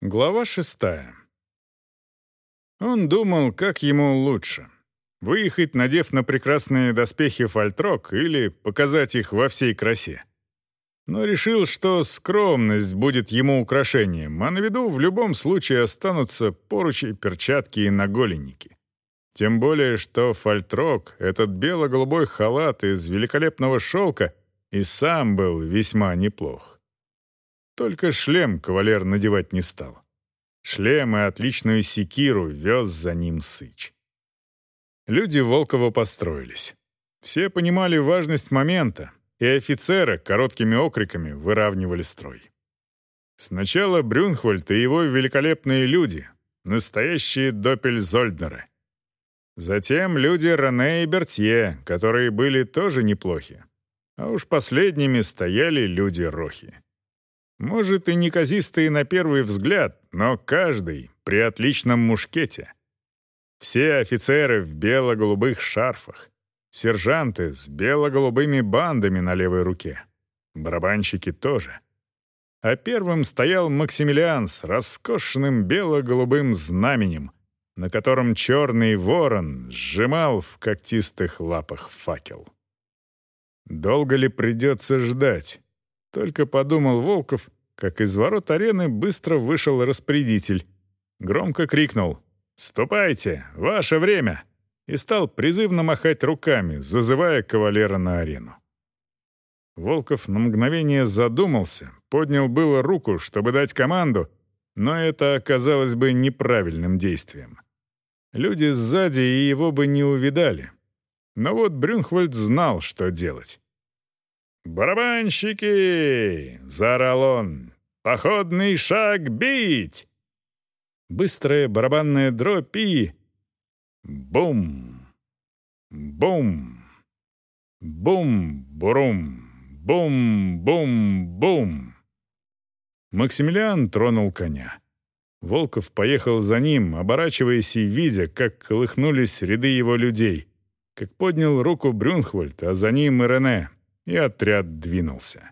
Глава шестая. Он думал, как ему лучше. Выехать, надев на прекрасные доспехи фальтрок, или показать их во всей красе. Но решил, что скромность будет ему украшением, а на виду в любом случае останутся поручи, перчатки и наголенники. Тем более, что фальтрок, этот бело-голубой халат из великолепного шелка, и сам был весьма неплох. Только шлем кавалер надевать не стал. Шлем и отличную секиру вез за ним Сыч. Люди Волкова построились. Все понимали важность момента, и офицеры короткими окриками выравнивали строй. Сначала Брюнхвальд и его великолепные люди, настоящие доппельзольднеры. Затем люди Рене и Бертье, которые были тоже неплохи. А уж последними стояли люди Рохи. Может, и неказистые на первый взгляд, но каждый при отличном мушкете. Все офицеры в бело-голубых шарфах, сержанты с бело-голубыми бандами на левой руке, барабанщики тоже. А первым стоял Максимилиан с роскошным бело-голубым знаменем, на котором черный ворон сжимал в когтистых лапах факел. Долго ли придется ждать? Только подумал Волков, как из ворот арены быстро вышел распорядитель. Громко крикнул «Ступайте, ваше время!» и стал призывно махать руками, зазывая кавалера на арену. Волков на мгновение задумался, поднял было руку, чтобы дать команду, но это оказалось бы неправильным действием. Люди сзади его бы не увидали. Но вот Брюнхвальд знал, что делать. «Барабанщики!» — заорал он. «Походный шаг бить!» Быстрая барабанная дробь и... Бум! Бум! Бум-бурум! Бум-бум-бум! Максимилиан тронул коня. Волков поехал за ним, оборачиваясь и видя, как колыхнулись ряды его людей, как поднял руку Брюнхвальд, а за ним и Рене, и отряд двинулся.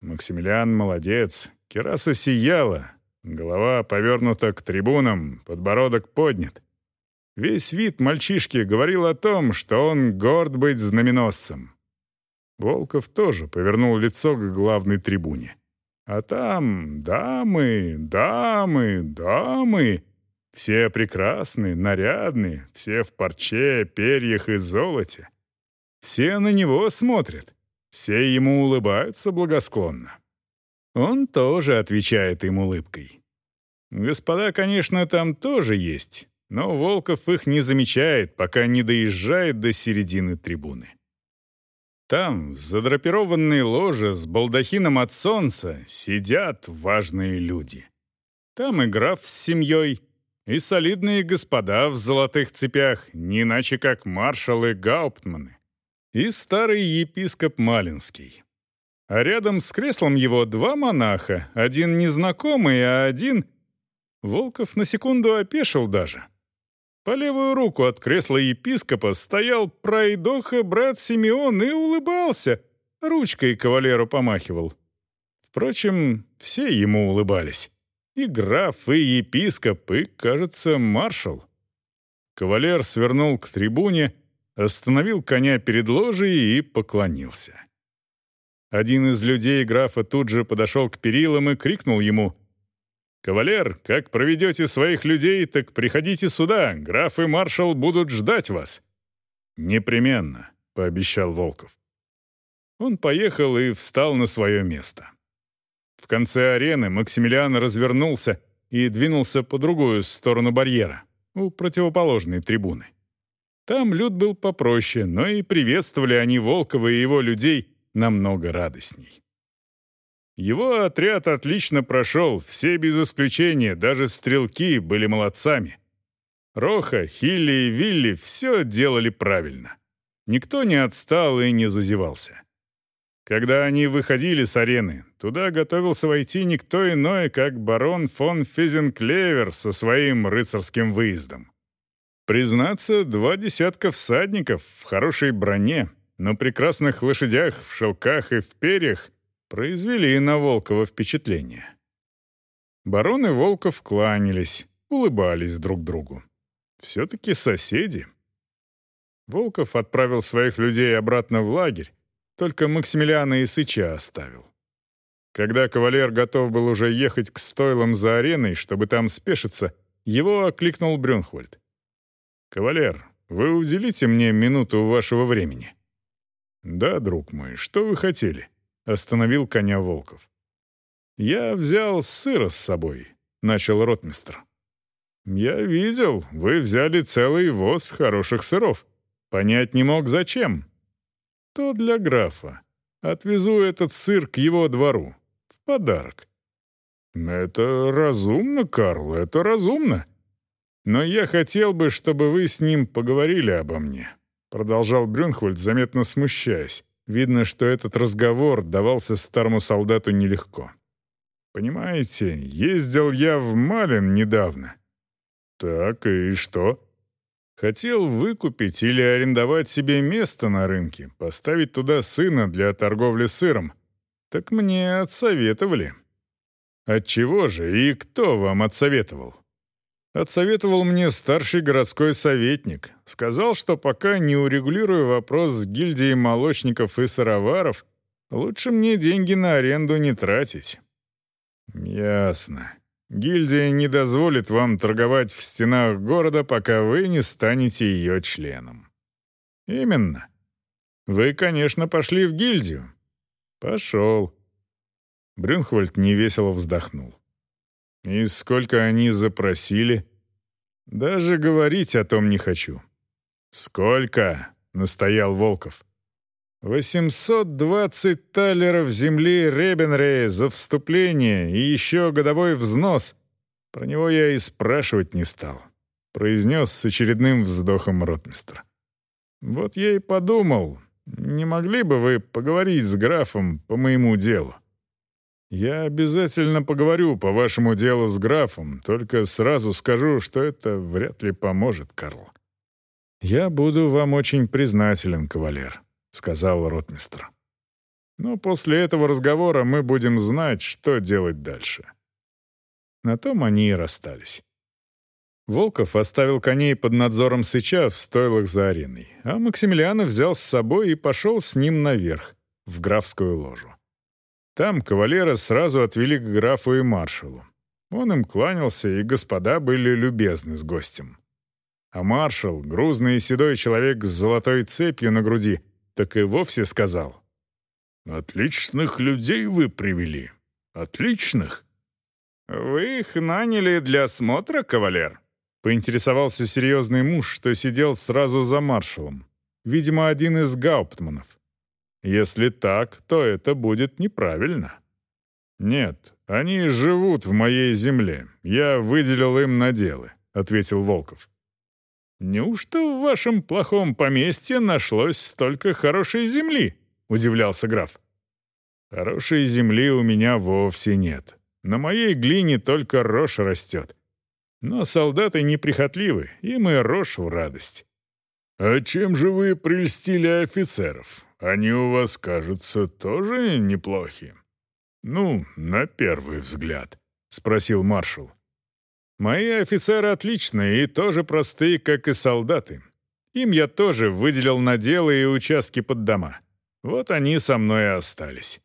Максимилиан молодец, кераса сияла, голова повернута к трибунам, подбородок поднят. Весь вид мальчишки говорил о том, что он горд быть знаменосцем. Волков тоже повернул лицо к главной трибуне. А там дамы, дамы, дамы. Все прекрасные, нарядные, все в парче, перьях и золоте. Все на него смотрят, все ему улыбаются благосклонно. Он тоже отвечает им улыбкой. Господа, конечно, там тоже есть, но Волков их не замечает, пока не доезжает до середины трибуны. Там, в задрапированной ложе с балдахином от солнца, сидят важные люди. Там и граф с семьей, и солидные господа в золотых цепях, не иначе как маршалы Гауптманы и старый епископ Малинский. А рядом с креслом его два монаха, один незнакомый, а один... Волков на секунду опешил даже. По левую руку от кресла епископа стоял пройдоха брат Симеон и улыбался, ручкой кавалеру помахивал. Впрочем, все ему улыбались. И граф, и епископ, и, кажется, маршал. Кавалер свернул к трибуне, остановил коня перед ложей и поклонился. Один из людей графа тут же подошел к перилам и крикнул ему «Кавалер, как проведете своих людей, так приходите сюда, граф и маршал будут ждать вас». «Непременно», — пообещал Волков. Он поехал и встал на свое место. В конце арены Максимилиан развернулся и двинулся по другую сторону барьера, у противоположной трибуны. Там люд был попроще, но и приветствовали они Волкова и его людей намного радостней. Его отряд отлично прошел, все без исключения, даже стрелки были молодцами. Роха, Хилли и Вилли все делали правильно. Никто не отстал и не зазевался. Когда они выходили с арены, туда готовился войти никто иной, как барон фон Физенклевер со своим рыцарским выездом. Признаться, два десятка всадников в хорошей броне, на прекрасных лошадях, в шелках и в перьях произвели на Волкова впечатление. Барон и Волков кланялись, улыбались друг другу. Все-таки соседи. Волков отправил своих людей обратно в лагерь, только Максимилиана и Сыча оставил. Когда кавалер готов был уже ехать к стойлам за ареной, чтобы там спешиться, его окликнул Брюнхвальд. «Кавалер, вы уделите мне минуту вашего времени?» «Да, друг мой, что вы хотели?» — остановил коня Волков. «Я взял сыра с собой», — начал ротмистр. «Я видел, вы взяли целый воз хороших сыров. Понять не мог, зачем. То для графа. Отвезу этот сыр к его двору. В подарок». «Это разумно, Карл, это разумно. Но я хотел бы, чтобы вы с ним поговорили обо мне», продолжал Брюнхвальд, заметно смущаясь. Видно, что этот разговор давался старому солдату нелегко. «Понимаете, ездил я в Малин недавно». «Так, и что?» «Хотел выкупить или арендовать себе место на рынке, поставить туда сына для торговли сыром. Так мне отсоветовали». «Отчего же и кто вам отсоветовал?» Отсоветовал мне старший городской советник. Сказал, что пока не урегулирую вопрос с гильдией молочников и сыроваров, лучше мне деньги на аренду не тратить. Ясно. Гильдия не дозволит вам торговать в стенах города, пока вы не станете ее членом. Именно. Вы, конечно, пошли в гильдию. Пошел. Брюнхвальд невесело вздохнул. И сколько они запросили? Даже говорить о том не хочу. Сколько? настоял Волков. «Восемьсот двадцать талеров земли Ребенрея за вступление и еще годовой взнос. Про него я и спрашивать не стал», — произнес с очередным вздохом ротмистр. «Вот я и подумал, не могли бы вы поговорить с графом по моему делу?» «Я обязательно поговорю по вашему делу с графом, только сразу скажу, что это вряд ли поможет, Карл». «Я буду вам очень признателен, кавалер», — сказал ротмистр. «Но после этого разговора мы будем знать, что делать дальше». На том они и расстались. Волков оставил коней под надзором Сыча в стойлах за ареной, а Максимилиана взял с собой и пошел с ним наверх, в графскую ложу. Там кавалера сразу отвели к графу и маршалу. Он им кланялся, и господа были любезны с гостем. А маршал, грузный и седой человек с золотой цепью на груди, так и вовсе сказал. «Отличных людей вы привели. Отличных». «Вы их наняли для осмотра, кавалер?» — поинтересовался серьезный муж, что сидел сразу за маршалом. Видимо, один из гауптманов. Если так, то это будет неправильно. Нет, они живут в моей земле. Я выделил им наделы, ответил Волков. Неужто в вашем плохом поместье нашлось столько хорошей земли? удивлялся граф. Хорошей земли у меня вовсе нет. На моей глине только рожь растет. Но солдаты неприхотливы, им и рожь в радость. «А чем же вы прельстили офицеров? Они у вас, кажется, тоже неплохи». «Ну, на первый взгляд», — спросил маршал. «Мои офицеры отличные и тоже простые, как и солдаты. Им я тоже выделил наделы и участки под дома. Вот они со мной и остались».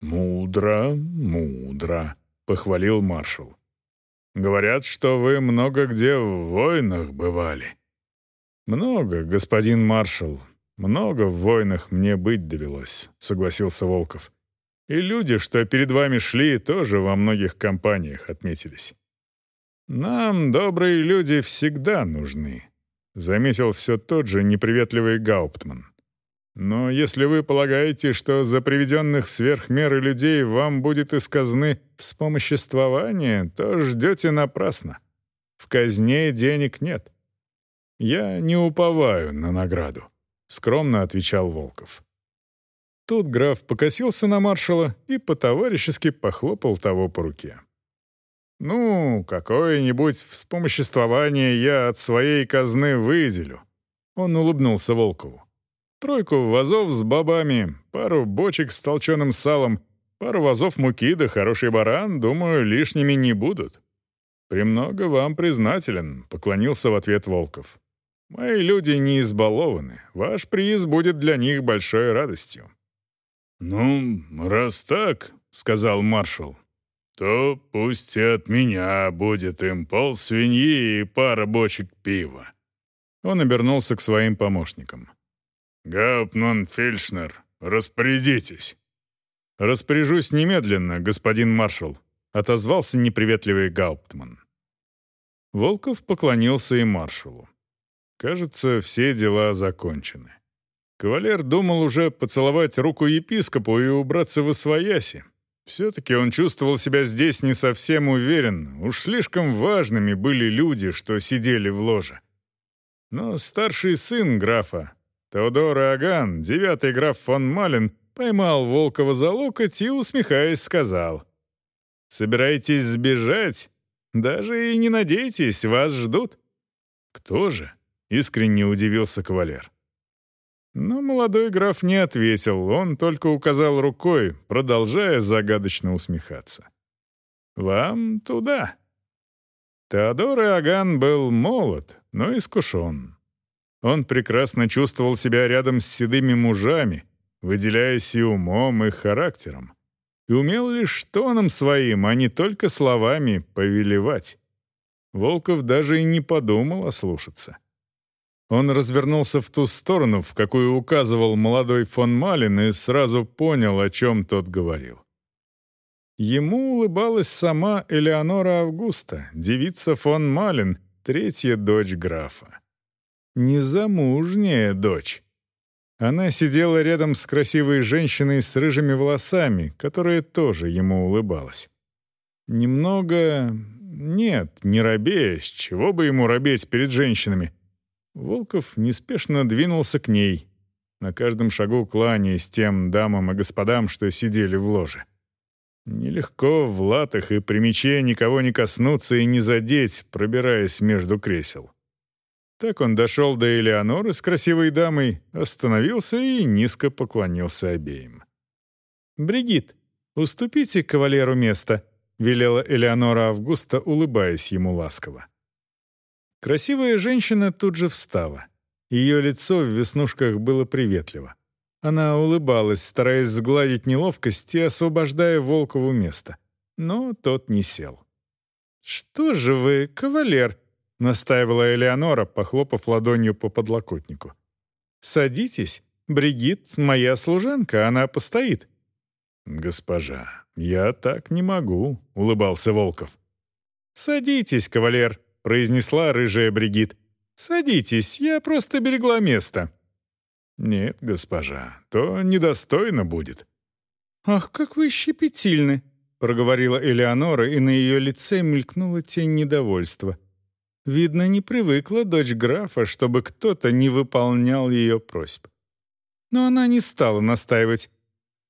«Мудро, мудро», — похвалил маршал. «Говорят, что вы много где в войнах бывали». «Много, господин маршал, много в войнах мне быть довелось», — согласился Волков. «И люди, что перед вами шли, тоже во многих компаниях отметились». «Нам добрые люди всегда нужны», — заметил все тот же неприветливый Гауптман. «Но если вы полагаете, что за приведенных сверх меры людей вам будет из казны вспомоществование, то ждете напрасно. В казне денег нет». «Я не уповаю на награду», — скромно отвечал Волков. Тут граф покосился на маршала и по-товарищески похлопал того по руке. «Ну, какое-нибудь вспомоществование я от своей казны выделю», — он улыбнулся Волкову. «Тройку вазов с бобами, пару бочек с толченым салом Пару вазов муки да хороший баран, думаю, лишними не будут». «Премного вам признателен», — поклонился в ответ Волков. «Мои люди не избалованы. Ваш приз будет для них большой радостью». «Ну, раз так», — сказал маршал, — «то пусть и от меня будет им пол свиньи и пара бочек пива». Он обернулся к своим помощникам. «Гауптман Фельдшнер, распорядитесь». «Распоряжусь немедленно, господин маршал», — отозвался неприветливый Гауптман. Волков поклонился и маршалу. Кажется, все дела закончены. Кавалер думал уже поцеловать руку епископу и убраться в освояси. Все-таки он чувствовал себя здесь не совсем уверенно. Уж слишком важными были люди, что сидели в ложе. Но старший сын графа, Теодор Аган, девятый граф фон Малин, поймал Волкова за локоть и, усмехаясь, сказал, «Собираетесь сбежать? Даже и не надейтесь, вас ждут». «Кто же?» — искренне удивился кавалер. Но молодой граф не ответил, он только указал рукой, продолжая загадочно усмехаться. «Вам туда». Теодор Иоганн был молод, но искушен. Он прекрасно чувствовал себя рядом с седыми мужами, выделяясь и умом, и характером. И умел лишь тоном своим, а не только словами, повелевать. Волков даже и не подумал ослушаться. Он развернулся в ту сторону, в какую указывал молодой фон Малин, и сразу понял, о чем тот говорил. Ему улыбалась сама Элеонора Августа, девица фон Малин, третья дочь графа. Незамужняя дочь. Она сидела рядом с красивой женщиной с рыжими волосами, которая тоже ему улыбалась. Немного... Нет, не робея, с чего бы ему робеть перед женщинами — Волков неспешно двинулся к ней, на каждом шагу кланяясь тем дамам и господам, что сидели в ложе. Нелегко в латах и при мече никого не коснуться и не задеть, пробираясь между кресел. Так он дошел до Элеоноры с красивой дамой, остановился и низко поклонился обеим. «Бригит, уступите кавалеру место», — велела Элеонора Августа, улыбаясь ему ласково. Красивая женщина тут же встала. Ее лицо в веснушках было приветливо. Она улыбалась, стараясь сгладить неловкость и освобождая Волкову место. Но тот не сел. «Что же вы, кавалер?» — настаивала Элеонора, похлопав ладонью по подлокотнику. «Садитесь. Бригит — моя служанка, она постоит». «Госпожа, я так не могу», — улыбался Волков. «Садитесь, кавалер», — произнесла рыжая Бригит. «Садитесь, я просто берегла место». «Нет, госпожа, то недостойно будет». «Ах, как вы щепетильны!» — проговорила Элеонора, и на ее лице мелькнула тень недовольства. Видно, не привыкла дочь графа, чтобы кто-то не выполнял ее просьб. Но она не стала настаивать.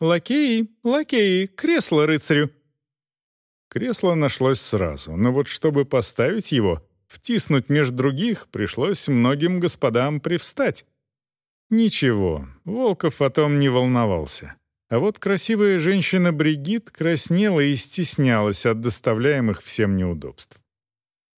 «Лакеи, лакеи, кресло рыцарю!» Кресло нашлось сразу, но вот чтобы поставить его, втиснуть между других, пришлось многим господам привстать. Ничего, Волков о том не волновался. А вот красивая женщина Бригит краснела и стеснялась от доставляемых всем неудобств.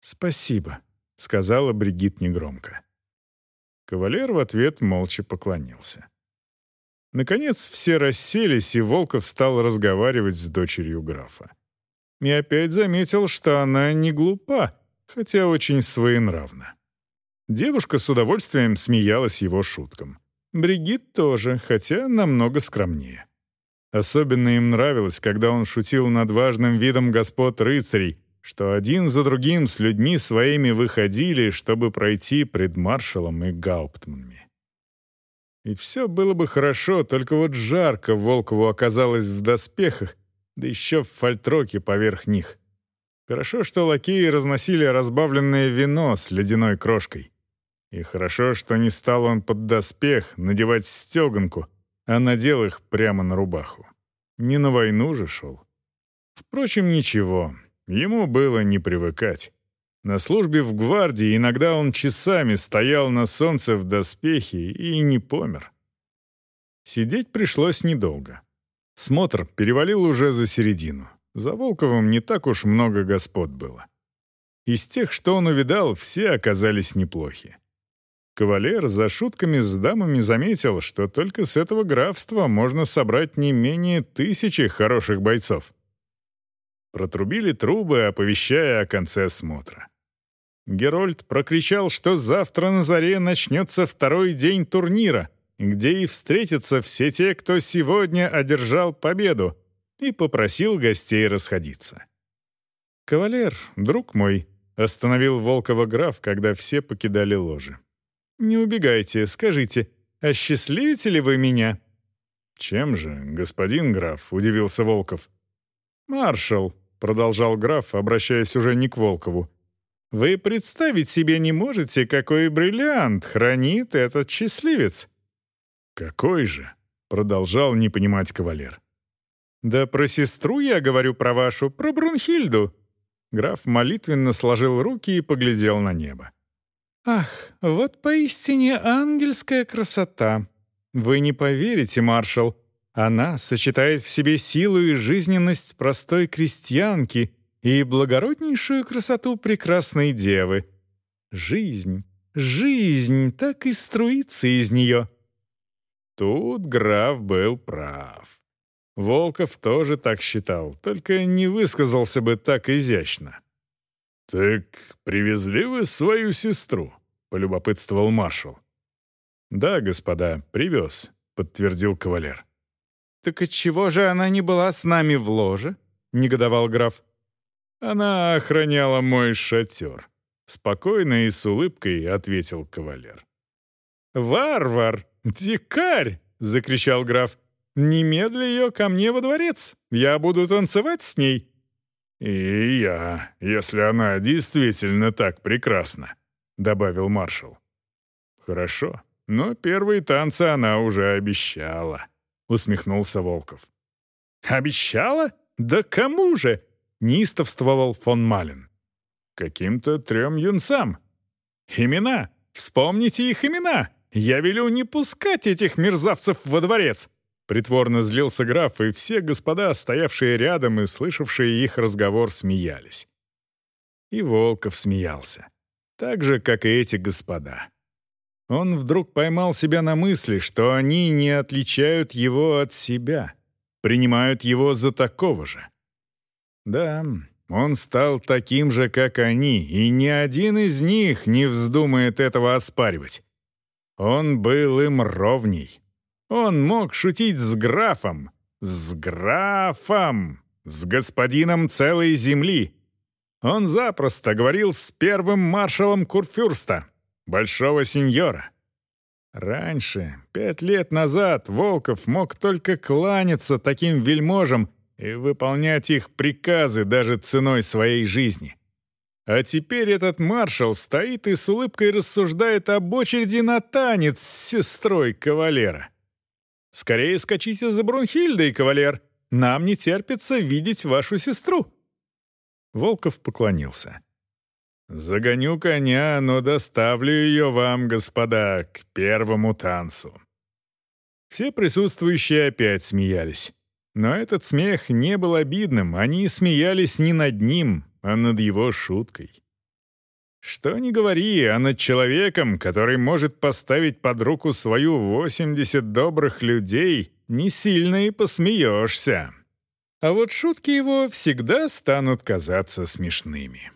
«Спасибо», — сказала Бригит негромко. Кавалер в ответ молча поклонился. Наконец все расселись, и Волков стал разговаривать с дочерью графа и опять заметил, что она не глупа, хотя очень своенравна. Девушка с удовольствием смеялась его шуткам. Бригит тоже, хотя намного скромнее. Особенно им нравилось, когда он шутил над важным видом господ рыцарей, что один за другим с людьми своими выходили, чтобы пройти пред маршалом и гауптманами. И все было бы хорошо, только вот жарко Волкову оказалось в доспехах, да еще в фальтроке поверх них. Хорошо, что лакеи разносили разбавленное вино с ледяной крошкой. И хорошо, что не стал он под доспех надевать стеганку, а надел их прямо на рубаху. Не на войну же шел. Впрочем, ничего, ему было не привыкать. На службе в гвардии иногда он часами стоял на солнце в доспехе и не помер. Сидеть пришлось недолго. Смотр перевалил уже за середину. За Волковым не так уж много господ было. Из тех, что он увидал, все оказались неплохи. Кавалер за шутками с дамами заметил, что только с этого графства можно собрать не менее тысячи хороших бойцов. Протрубили трубы, оповещая о конце смотра. Герольд прокричал, что завтра на заре начнется второй день турнира, где и встретятся все те, кто сегодня одержал победу, и попросил гостей расходиться. «Кавалер, друг мой», — остановил Волкова граф, когда все покидали ложи. «Не убегайте, скажите, осчастливите ли вы меня?» «Чем же, господин граф?» — удивился Волков. «Маршал», — продолжал граф, обращаясь уже не к Волкову, «вы представить себе не можете, какой бриллиант хранит этот счастливец». «Какой же?» — продолжал не понимать кавалер. «Да про сестру я говорю про вашу, про Брунхильду». Граф молитвенно сложил руки и поглядел на небо. «Ах, вот поистине ангельская красота! Вы не поверите, маршал, она сочетает в себе силу и жизненность простой крестьянки и благороднейшую красоту прекрасной девы. Жизнь, жизнь так и струится из нее». Тут граф был прав. Волков тоже так считал, только не высказался бы так изящно. «Так привезли вы свою сестру?» — полюбопытствовал маршал. «Да, господа, привез», — подтвердил кавалер. «Так отчего же она не была с нами в ложе?» — негодовал граф. «Она охраняла мой шатер», — спокойно и с улыбкой ответил кавалер. «Варвар! Дикарь!» — закричал граф. «Немедли ее ко мне во дворец. Я буду танцевать с ней». «И я, если она действительно так прекрасна», — добавил маршал. «Хорошо, но первые танцы она уже обещала», — усмехнулся Волков. «Обещала? Да кому же?» — неистовствовал фон Малин. «Каким-то трем юнцам. Имена! Вспомните их имена! Я велю не пускать этих мерзавцев во дворец!» Притворно злился граф, и все господа, стоявшие рядом и слышавшие их разговор, смеялись. И Волков смеялся. Так же, как и эти господа. Он вдруг поймал себя на мысли, что они не отличают его от себя, принимают его за такого же. Да, он стал таким же, как они, и ни один из них не вздумает этого оспаривать. Он был им ровней. Он мог шутить с графом, с графом, с господином целой земли. Он запросто говорил с первым маршалом Курфюрста, большого сеньора. Раньше, пять лет назад, Волков мог только кланяться таким вельможам и выполнять их приказы даже ценой своей жизни. А теперь этот маршал стоит и с улыбкой рассуждает об очереди на танец с сестрой кавалера. Скорее скачите за Брунхильдой, кавалер. Нам не терпится видеть вашу сестру». Волков поклонился. «Загоню коня, но доставлю ее вам, господа, к первому танцу». Все присутствующие опять смеялись. Но этот смех не был обидным, они смеялись не над ним, а над его шуткой. Что ни говори, а над человеком, который может поставить под руку свою 80 добрых людей, не сильно и посмеешься. А вот шутки его всегда станут казаться смешными.